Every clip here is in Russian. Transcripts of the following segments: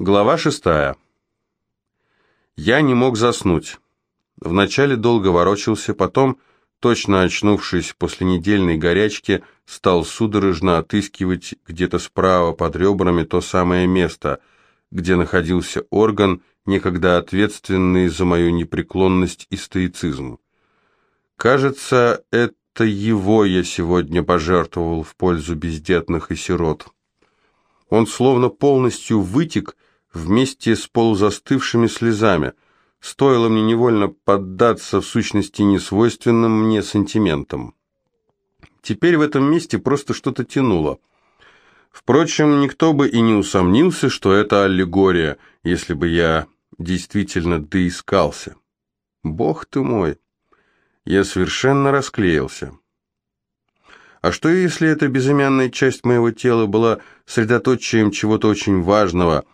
Глава шестая. Я не мог заснуть. Вначале долго ворочался, потом, точно очнувшись после недельной горячки, стал судорожно отыскивать где-то справа под ребрами то самое место, где находился орган, некогда ответственный за мою непреклонность и стоицизм. Кажется, это его я сегодня пожертвовал в пользу бездетных и сирот. Он словно полностью вытек вместе с полузастывшими слезами. Стоило мне невольно поддаться в сущности несвойственным мне сантиментам. Теперь в этом месте просто что-то тянуло. Впрочем, никто бы и не усомнился, что это аллегория, если бы я действительно доискался. Бог ты мой! Я совершенно расклеился. А что если эта безымянная часть моего тела была средоточием чего-то очень важного,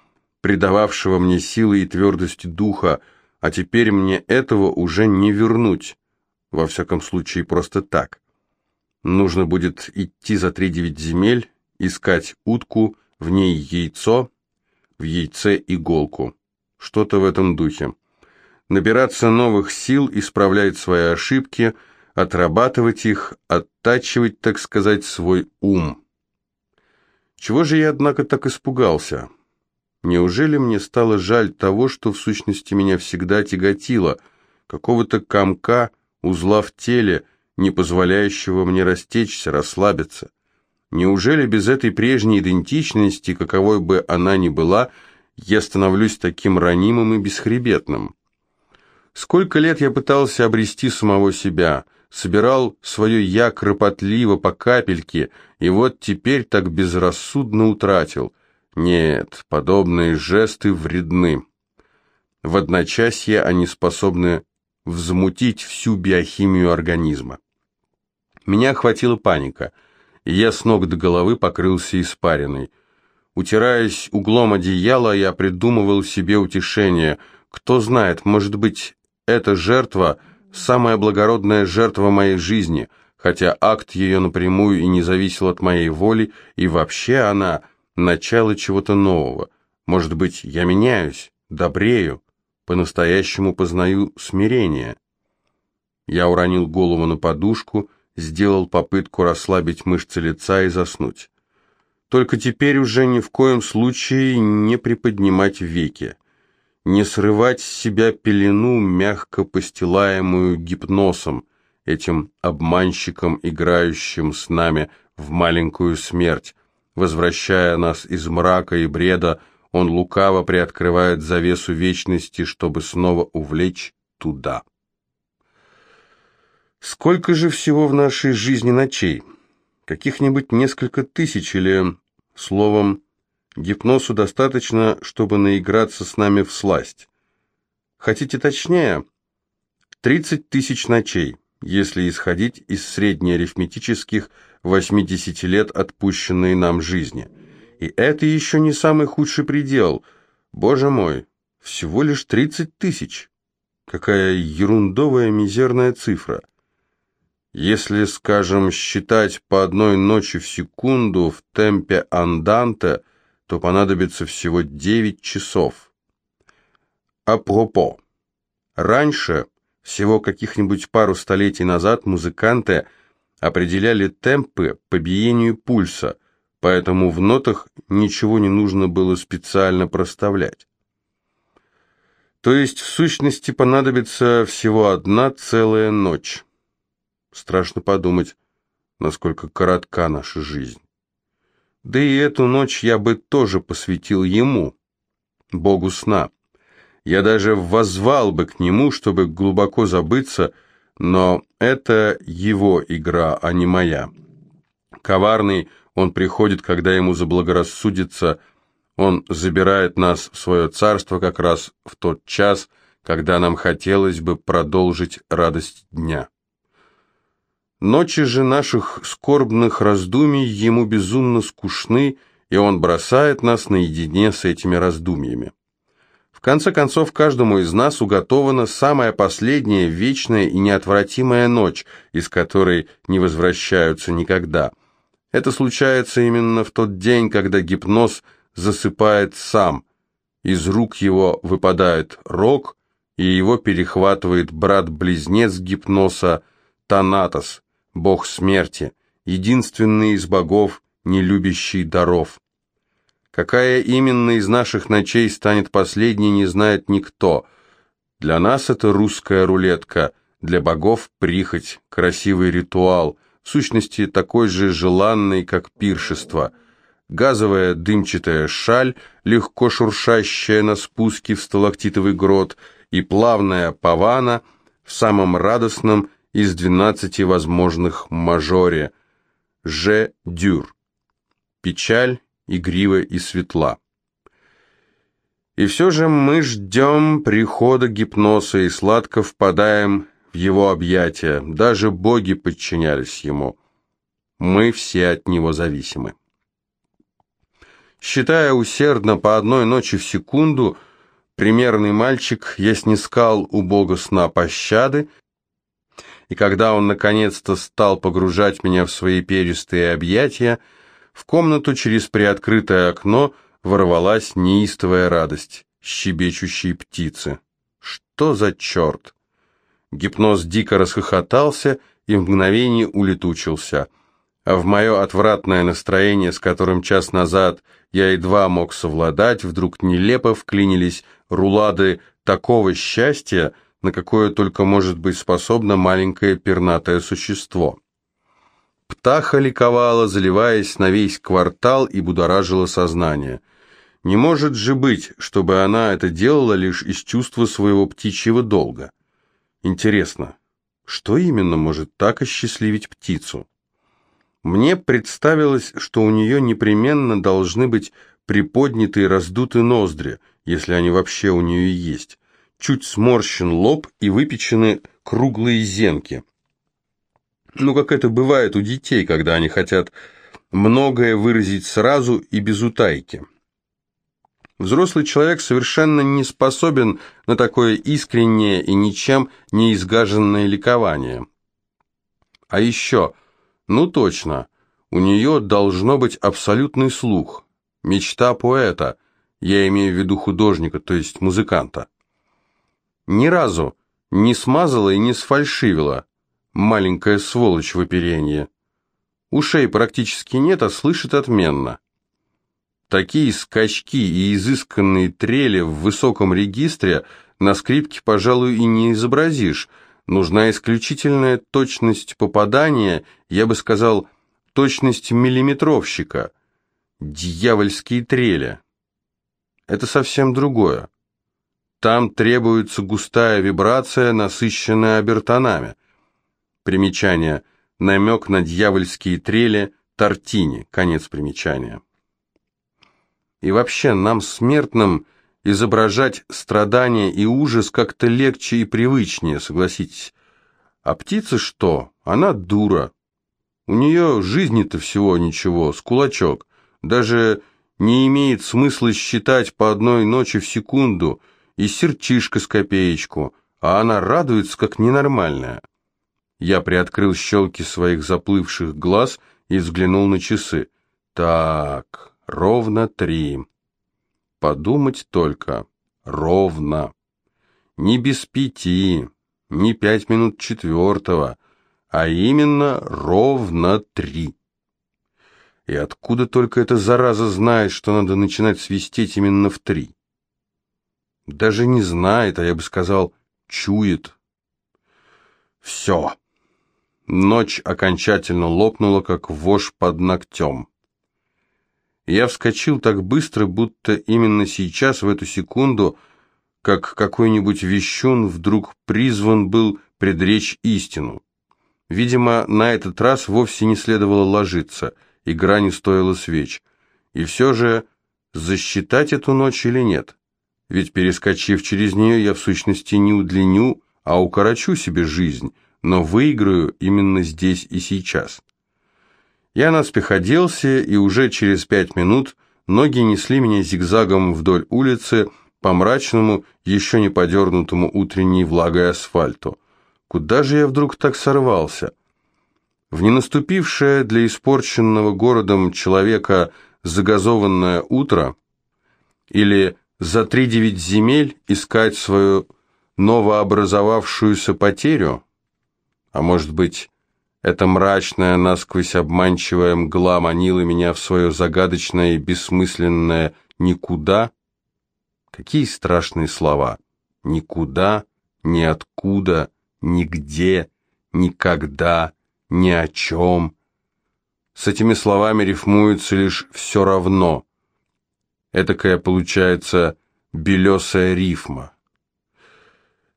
придававшего мне силы и твердости духа, а теперь мне этого уже не вернуть, во всяком случае просто так. Нужно будет идти за три девять земель, искать утку, в ней яйцо, в яйце иголку. Что-то в этом духе. Набираться новых сил, исправлять свои ошибки, отрабатывать их, оттачивать, так сказать, свой ум. Чего же я, однако, так испугался? Неужели мне стало жаль того, что в сущности меня всегда тяготило, какого-то комка, узла в теле, не позволяющего мне растечься, расслабиться? Неужели без этой прежней идентичности, каковой бы она ни была, я становлюсь таким ранимым и бесхребетным? Сколько лет я пытался обрести самого себя, собирал свое «я» кропотливо по капельке, и вот теперь так безрассудно утратил – нет, подобные жесты вредны. В одночасье они способны взмутить всю биохимию организма. Меня охватила паника, и я с ног до головы покрылся испариной. Утираясь углом одеяла, я придумывал себе утешение. Кто знает, может быть, эта жертва – самая благородная жертва моей жизни, хотя акт ее напрямую и не зависел от моей воли, и вообще она – начало чего-то нового. Может быть, я меняюсь, добрею, по-настоящему познаю смирение. Я уронил голову на подушку, сделал попытку расслабить мышцы лица и заснуть. Только теперь уже ни в коем случае не приподнимать веки, не срывать с себя пелену, мягко постилаемую гипнозом, этим обманщиком, играющим с нами в маленькую смерть, Возвращая нас из мрака и бреда, он лукаво приоткрывает завесу вечности, чтобы снова увлечь туда. Сколько же всего в нашей жизни ночей? Каких-нибудь несколько тысяч или, словом, гипнозу достаточно, чтобы наиграться с нами в сласть. Хотите точнее? Тридцать тысяч ночей, если исходить из среднеарифметических 80 лет отпущенной нам жизни. И это еще не самый худший предел. Боже мой, всего лишь 30 тысяч. Какая ерундовая мизерная цифра. Если, скажем, считать по одной ночи в секунду в темпе анданте, то понадобится всего 9 часов. Апропо. Раньше, всего каких-нибудь пару столетий назад, музыканты – определяли темпы по биению пульса, поэтому в нотах ничего не нужно было специально проставлять. То есть, в сущности, понадобится всего одна целая ночь. Страшно подумать, насколько коротка наша жизнь. Да и эту ночь я бы тоже посвятил ему, богу сна. Я даже воззвал бы к нему, чтобы глубоко забыться, но это его игра, а не моя. Коварный, он приходит, когда ему заблагорассудится, он забирает нас в свое царство как раз в тот час, когда нам хотелось бы продолжить радость дня. Ночи же наших скорбных раздумий ему безумно скучны, и он бросает нас наедине с этими раздумьями. В конце концов, каждому из нас уготована самая последняя, вечная и неотвратимая ночь, из которой не возвращаются никогда. Это случается именно в тот день, когда гипноз засыпает сам, из рук его выпадает рог, и его перехватывает брат-близнец гипноса Танатос, бог смерти, единственный из богов, не любящий даров. Какая именно из наших ночей станет последней, не знает никто. Для нас это русская рулетка, для богов прихоть, красивый ритуал, в сущности такой же желанный, как пиршество – газовая дымчатая шаль, легко шуршащая на спуске в сталактитовый грот, и плавная павана в самом радостном из двенадцати возможных мажоре – же-дюр. Печаль, игрива и светла. И все же мы ждем прихода гипноза и сладко впадаем в его объятия. Даже боги подчинялись ему. Мы все от него зависимы. Считая усердно по одной ночи в секунду, примерный мальчик, я снискал у Бога сна пощады, и когда он наконец-то стал погружать меня в свои перистые объятия, в комнату через приоткрытое окно ворвалась неистовая радость щебечущей птицы. Что за черт? Гипноз дико расхохотался и в мгновение улетучился – а в мое отвратное настроение, с которым час назад я едва мог совладать, вдруг нелепо вклинились рулады такого счастья, на какое только может быть способно маленькое пернатое существо. Птаха ликовала, заливаясь на весь квартал и будоражила сознание. Не может же быть, чтобы она это делала лишь из чувства своего птичьего долга. Интересно, что именно может так осчастливить птицу? Мне представилось, что у нее непременно должны быть приподнятые раздутые ноздри, если они вообще у нее есть, чуть сморщен лоб и выпечены круглые зенки. Ну, как это бывает у детей, когда они хотят многое выразить сразу и без утайки. Взрослый человек совершенно не способен на такое искреннее и ничем не изгаженное ликование. А еще ну точно, у нее должно быть абсолютный слух. Мечта поэта, я имею в виду художника, то есть музыканта. Ни разу не смазала и не сфальшивила. Маленькая сволочь в оперенье. Ушей практически нет, а слышит отменно. Такие скачки и изысканные трели в высоком регистре на скрипке, пожалуй, и не изобразишь – Нужна исключительная точность попадания, я бы сказал, точность миллиметровщика. Дьявольские трели. Это совсем другое. Там требуется густая вибрация, насыщенная обертонами. Примечание. Намек на дьявольские трели Тортини. Конец примечания. И вообще, нам, смертным, изображать страдания и ужас как-то легче и привычнее, согласитесь. А птица что? Она дура. У нее жизни-то всего ничего, с кулачок. Даже не имеет смысла считать по одной ночи в секунду и серчишка с копеечку, а она радуется как ненормальная. Я приоткрыл щелки своих заплывших глаз и взглянул на часы. Так, ровно три. Подумать только. Ровно. Не без пяти, не пять минут четвертого, а именно ровно три. И откуда только эта зараза знает, что надо начинать свистеть именно в три? Даже не знает, а я бы сказал, чует. Все. Ночь окончательно лопнула, как вошь под ногтем. Я вскочил так быстро, будто именно сейчас, в эту секунду, как какой-нибудь вещун вдруг призван был предречь истину. Видимо, на этот раз вовсе не следовало ложиться, игра не стоила свеч. И все же, засчитать эту ночь или нет? Ведь, перескочив через нее, я в сущности не удлиню, а укорочу себе жизнь, но выиграю именно здесь и сейчас. Я наспех оделся, и уже через пять минут ноги несли меня зигзагом вдоль улицы по мрачному, еще не подернутому утренней влагой асфальту. Куда же я вдруг так сорвался? В ненаступившее для испорченного городом человека загазованное утро или За три девять земель искать свою новообразовавшуюся потерю? А может быть, эта мрачная, насквозь обманчивая мгла манила меня в свое загадочное и бессмысленное «никуда»? Какие страшные слова! Никуда, ниоткуда, нигде, никогда, ни о чем. С этими словами рифмуется лишь «все равно». Этакая получается белесая рифма.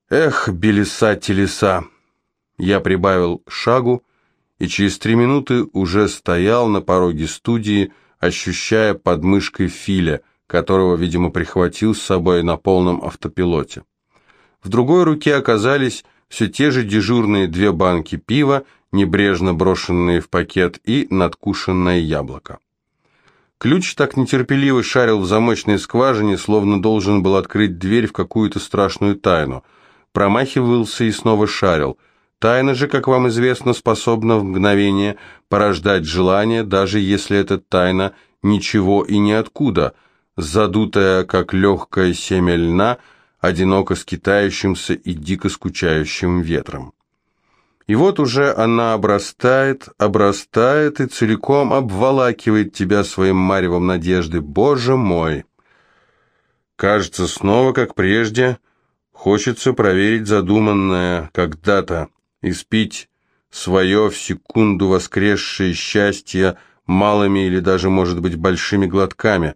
Эх, белеса-телеса! Я прибавил шагу и через три минуты уже стоял на пороге студии, ощущая подмышкой Филя, которого, видимо, прихватил с собой на полном автопилоте. В другой руке оказались все те же дежурные две банки пива, небрежно брошенные в пакет, и надкушенное яблоко. Ключ так нетерпеливо шарил в замочной скважине, словно должен был открыть дверь в какую-то страшную тайну. Промахивался и снова шарил. Тайна же, как вам известно, способна в мгновение порождать желание, даже если эта тайна ничего и ниоткуда, задутая, как легкое семя льна, одиноко скитающимся и дико скучающим ветром. И вот уже она обрастает, обрастает и целиком обволакивает тебя своим маревом надежды. Боже мой! Кажется, снова, как прежде, хочется проверить задуманное когда-то, испить свое в секунду воскресшее счастье малыми или даже, может быть, большими глотками.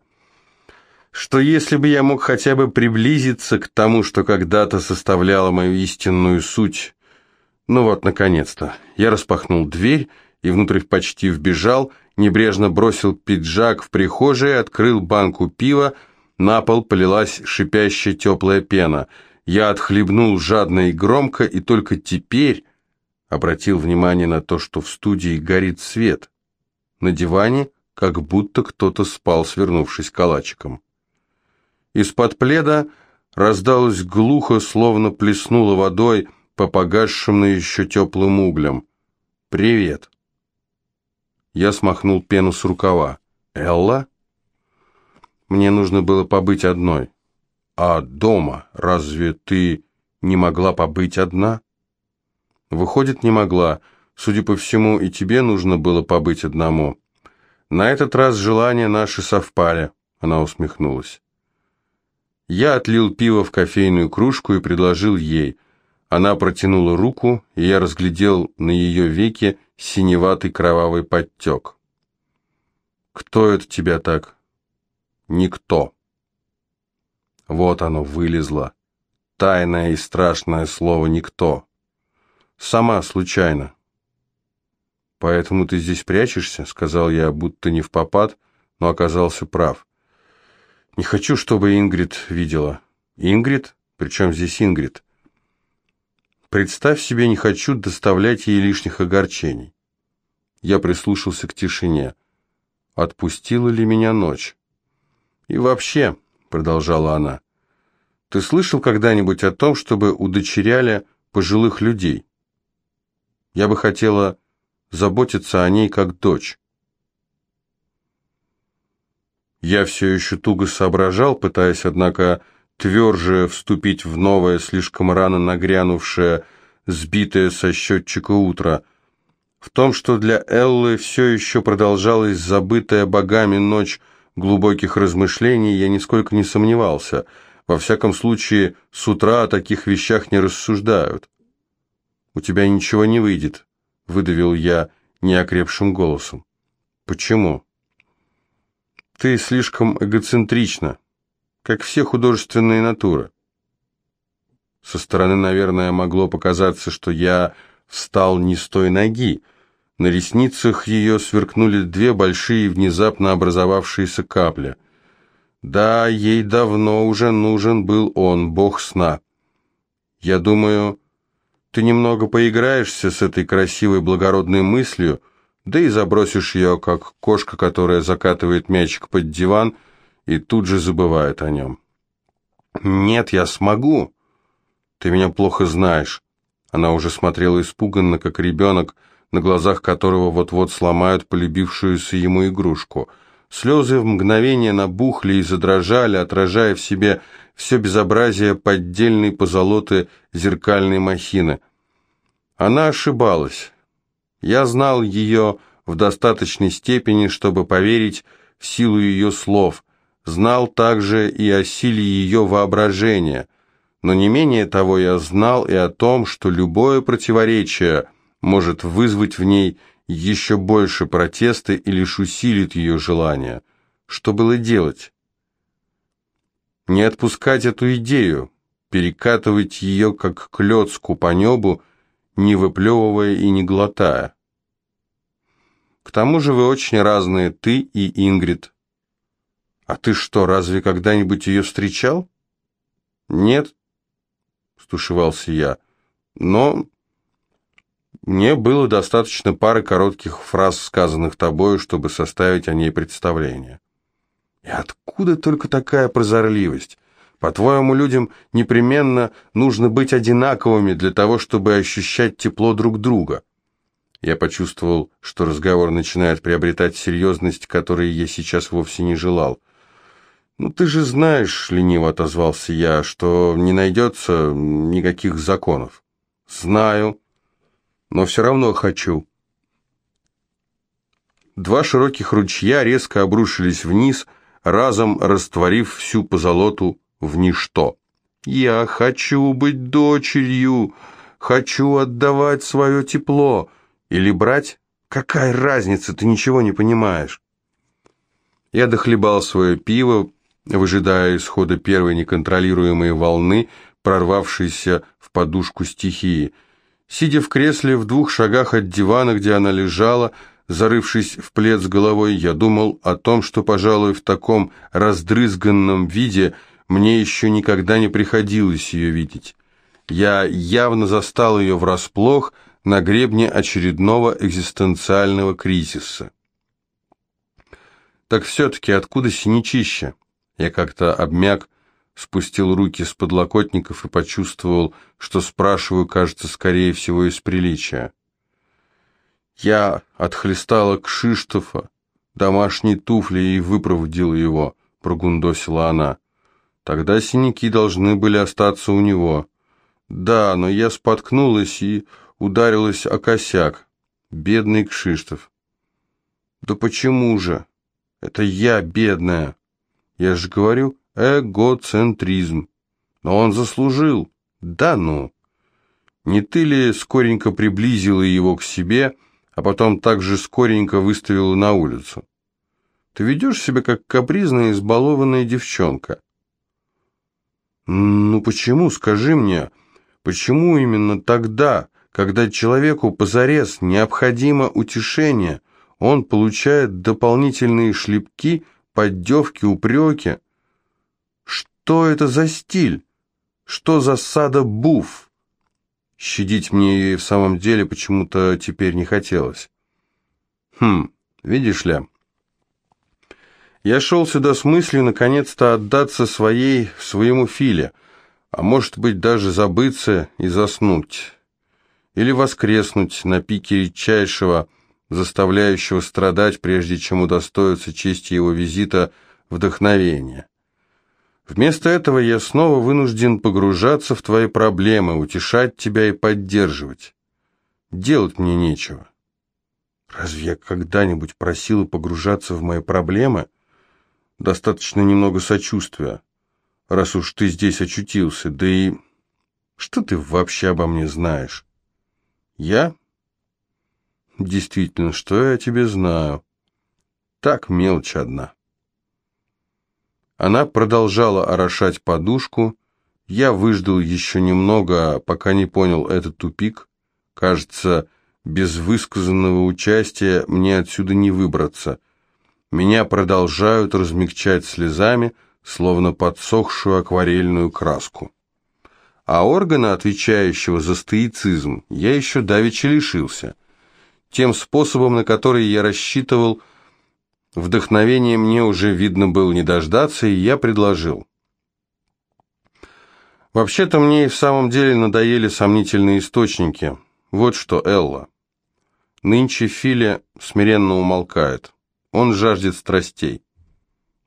Что если бы я мог хотя бы приблизиться к тому, что когда-то составляло мою истинную суть, ну вот, наконец-то. Я распахнул дверь и внутрь почти вбежал, небрежно бросил пиджак в прихожей, открыл банку пива, на пол полилась шипящая теплая пена. Я отхлебнул жадно и громко, и только теперь обратил внимание на то, что в студии горит свет. На диване как будто кто-то спал, свернувшись калачиком. Из-под пледа раздалось глухо, словно плеснуло водой, по погасшим, но еще теплым углям. «Привет». Я смахнул пену с рукава. «Элла?» Мне нужно было побыть одной. «А дома? Разве ты не могла побыть одна?» «Выходит, не могла. Судя по всему, и тебе нужно было побыть одному. На этот раз желания наши совпали», — она усмехнулась. Я отлил пиво в кофейную кружку и предложил ей — она протянула руку, и я разглядел на ее веке синеватый кровавый подтек. «Кто это тебя так?» «Никто». Вот оно вылезло. Тайное и страшное слово «никто». Сама случайно. «Поэтому ты здесь прячешься?» — сказал я, будто не в попад, но оказался прав. «Не хочу, чтобы Ингрид видела». «Ингрид? Причем здесь Ингрид?» Представь себе, не хочу доставлять ей лишних огорчений. Я прислушался к тишине. Отпустила ли меня ночь? И вообще, продолжала она, ты слышал когда-нибудь о том, чтобы удочеряли пожилых людей? Я бы хотела заботиться о ней как дочь. Я все еще туго соображал, пытаясь, однако, тверже вступить в новое, слишком рано нагрянувшее, сбитое со счетчика утро. В том, что для Эллы все еще продолжалась забытая богами ночь глубоких размышлений, я нисколько не сомневался. Во всяком случае, с утра о таких вещах не рассуждают. «У тебя ничего не выйдет», — выдавил я неокрепшим голосом. «Почему?» «Ты слишком эгоцентрична», как все художественные натуры. Со стороны, наверное, могло показаться, что я встал не с той ноги. На ресницах ее сверкнули две большие внезапно образовавшиеся капли. Да, ей давно уже нужен был он, бог сна. Я думаю, ты немного поиграешься с этой красивой благородной мыслью, да и забросишь ее, как кошка, которая закатывает мячик под диван — и тут же забывает о нем. «Нет, я смогу!» «Ты меня плохо знаешь». Она уже смотрела испуганно, как ребенок, на глазах которого вот-вот сломают полюбившуюся ему игрушку. Слезы в мгновение набухли и задрожали, отражая в себе все безобразие поддельной позолоты зеркальной махины. Она ошибалась. Я знал ее в достаточной степени, чтобы поверить в силу ее слов, знал также и о силе ее воображения, но не менее того я знал и о том, что любое противоречие может вызвать в ней еще больше протеста и лишь усилит ее желание. Что было делать? Не отпускать эту идею, перекатывать ее как клетку по небу, не выплевывая и не глотая. К тому же вы очень разные, ты и Ингрид. А ты что, разве когда-нибудь ее встречал? Нет, стушевался я, но мне было достаточно пары коротких фраз, сказанных тобою, чтобы составить о ней представление. И откуда только такая прозорливость? По-твоему, людям непременно нужно быть одинаковыми для того, чтобы ощущать тепло друг друга? Я почувствовал, что разговор начинает приобретать серьезность, которой я сейчас вовсе не желал. «Ну, ты же знаешь, — лениво отозвался я, — что не найдется никаких законов». «Знаю, но все равно хочу». Два широких ручья резко обрушились вниз, разом растворив всю позолоту в ничто. «Я хочу быть дочерью, хочу отдавать свое тепло. Или брать? Какая разница, ты ничего не понимаешь». Я дохлебал свое пиво, выжидая исхода первой неконтролируемой волны, прорвавшейся в подушку стихии. Сидя в кресле в двух шагах от дивана, где она лежала, зарывшись в плед с головой, я думал о том, что, пожалуй, в таком раздрызганном виде мне еще никогда не приходилось ее видеть. Я явно застал ее врасплох на гребне очередного экзистенциального кризиса. Так все-таки откуда синячище? Я как-то обмяк, спустил руки с подлокотников и почувствовал, что спрашиваю, кажется, скорее всего, из приличия. Я отхлестала Кшиштофа, домашние туфли и выпроводила его, прогундосила она. Тогда синяки должны были остаться у него. Да, но я споткнулась и ударилась о косяк. Бедный Кшиштоф. Да почему же? Это я бедная. Я же говорю, эгоцентризм. Но он заслужил. Да ну. Не ты ли скоренько приблизила его к себе, а потом также скоренько выставила на улицу? Ты ведешь себя как капризная, избалованная девчонка. Ну почему, скажи мне, почему именно тогда, когда человеку позарез необходимо утешение, он получает дополнительные шлепки – поддевки, упреки. Что это за стиль? Что за сада буф? Щадить мне ее в самом деле почему-то теперь не хотелось. Хм, видишь ли, я шел сюда с мыслью наконец-то отдаться своей, своему Филе, а может быть даже забыться и заснуть. Или воскреснуть на пике редчайшего, заставляющего страдать, прежде чем удостоиться чести его визита, вдохновения. Вместо этого я снова вынужден погружаться в твои проблемы, утешать тебя и поддерживать. Делать мне нечего. Разве я когда-нибудь просила погружаться в мои проблемы? Достаточно немного сочувствия, раз уж ты здесь очутился, да и... Что ты вообще обо мне знаешь? Я Действительно, что я о тебе знаю? Так мелочь одна. Она продолжала орошать подушку. Я выждал еще немного, пока не понял этот тупик. Кажется, без высказанного участия мне отсюда не выбраться. Меня продолжают размягчать слезами, словно подсохшую акварельную краску. А органа, отвечающего за стоицизм, я еще давеча лишился — тем способом, на который я рассчитывал, вдохновение мне уже видно было не дождаться, и я предложил. Вообще-то мне и в самом деле надоели сомнительные источники. Вот что, Элла. Нынче Филя смиренно умолкает. Он жаждет страстей.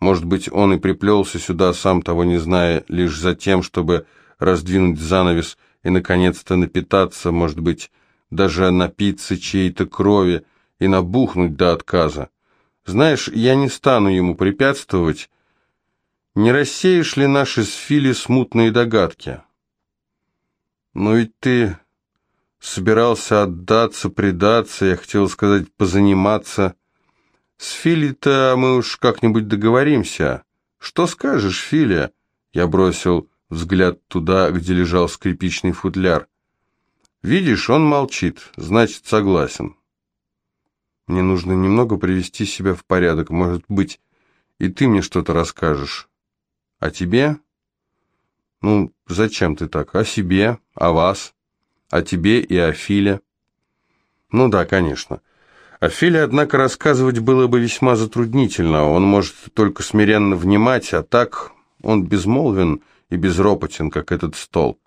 Может быть, он и приплелся сюда, сам того не зная, лишь за тем, чтобы раздвинуть занавес и, наконец-то, напитаться, может быть, даже напиться чьей-то крови и набухнуть до отказа. Знаешь, я не стану ему препятствовать. Не рассеешь ли наши с Фили смутные догадки? Но ведь ты собирался отдаться, предаться, я хотел сказать, позаниматься. С Фили-то мы уж как-нибудь договоримся. Что скажешь, Филя? Я бросил взгляд туда, где лежал скрипичный футляр. Видишь, он молчит, значит, согласен. Мне нужно немного привести себя в порядок. Может быть, и ты мне что-то расскажешь. А тебе? Ну, зачем ты так? О себе, о вас, о тебе и о Филе. Ну да, конечно. О Филе, однако, рассказывать было бы весьма затруднительно. Он может только смиренно внимать, а так он безмолвен и безропотен, как этот стол.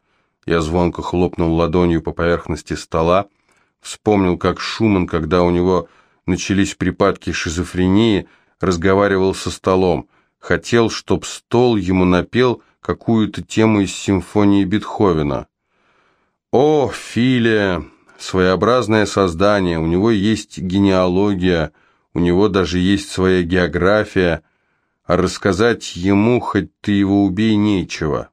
Я звонко хлопнул ладонью по поверхности стола, вспомнил, как Шуман, когда у него начались припадки шизофрении, разговаривал со столом, хотел, чтоб стол ему напел какую-то тему из симфонии Бетховена. О, Филия, своеобразное создание, у него есть генеалогия, у него даже есть своя география, а рассказать ему, хоть ты его убей, нечего.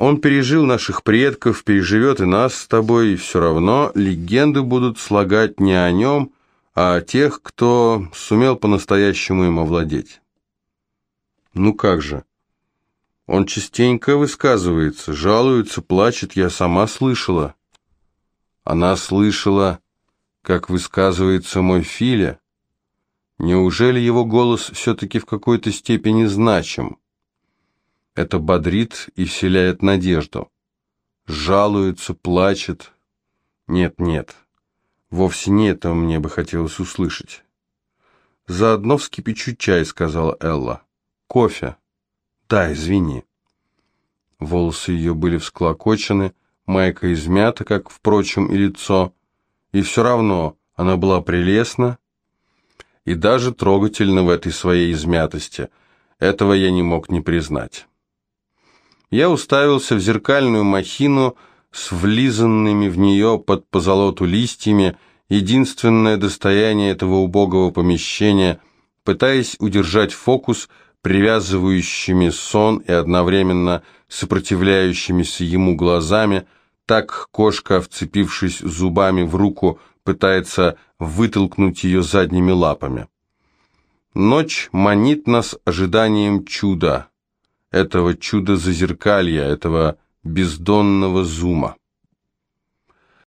Он пережил наших предков, переживет и нас с тобой, и все равно легенды будут слагать не о нем, а о тех, кто сумел по-настоящему им овладеть. Ну как же? Он частенько высказывается, жалуется, плачет, я сама слышала. Она слышала, как высказывается мой Филя. Неужели его голос все-таки в какой-то степени значим? Это бодрит и вселяет надежду. Жалуется, плачет. Нет, нет, вовсе не этого мне бы хотелось услышать. «Заодно вскипячу чай», — сказала Элла. «Кофе». «Да, извини». Волосы ее были всклокочены, майка измята, как, впрочем, и лицо. И все равно она была прелестна и даже трогательна в этой своей измятости. Этого я не мог не признать. Я уставился в зеркальную махину с влизанными в нее под позолоту листьями, единственное достояние этого убогого помещения, пытаясь удержать фокус привязывающими сон и одновременно сопротивляющимися ему глазами, так кошка, вцепившись зубами в руку, пытается вытолкнуть ее задними лапами. Ночь манит нас ожиданием чуда этого чуда-зазеркалья, этого бездонного зума.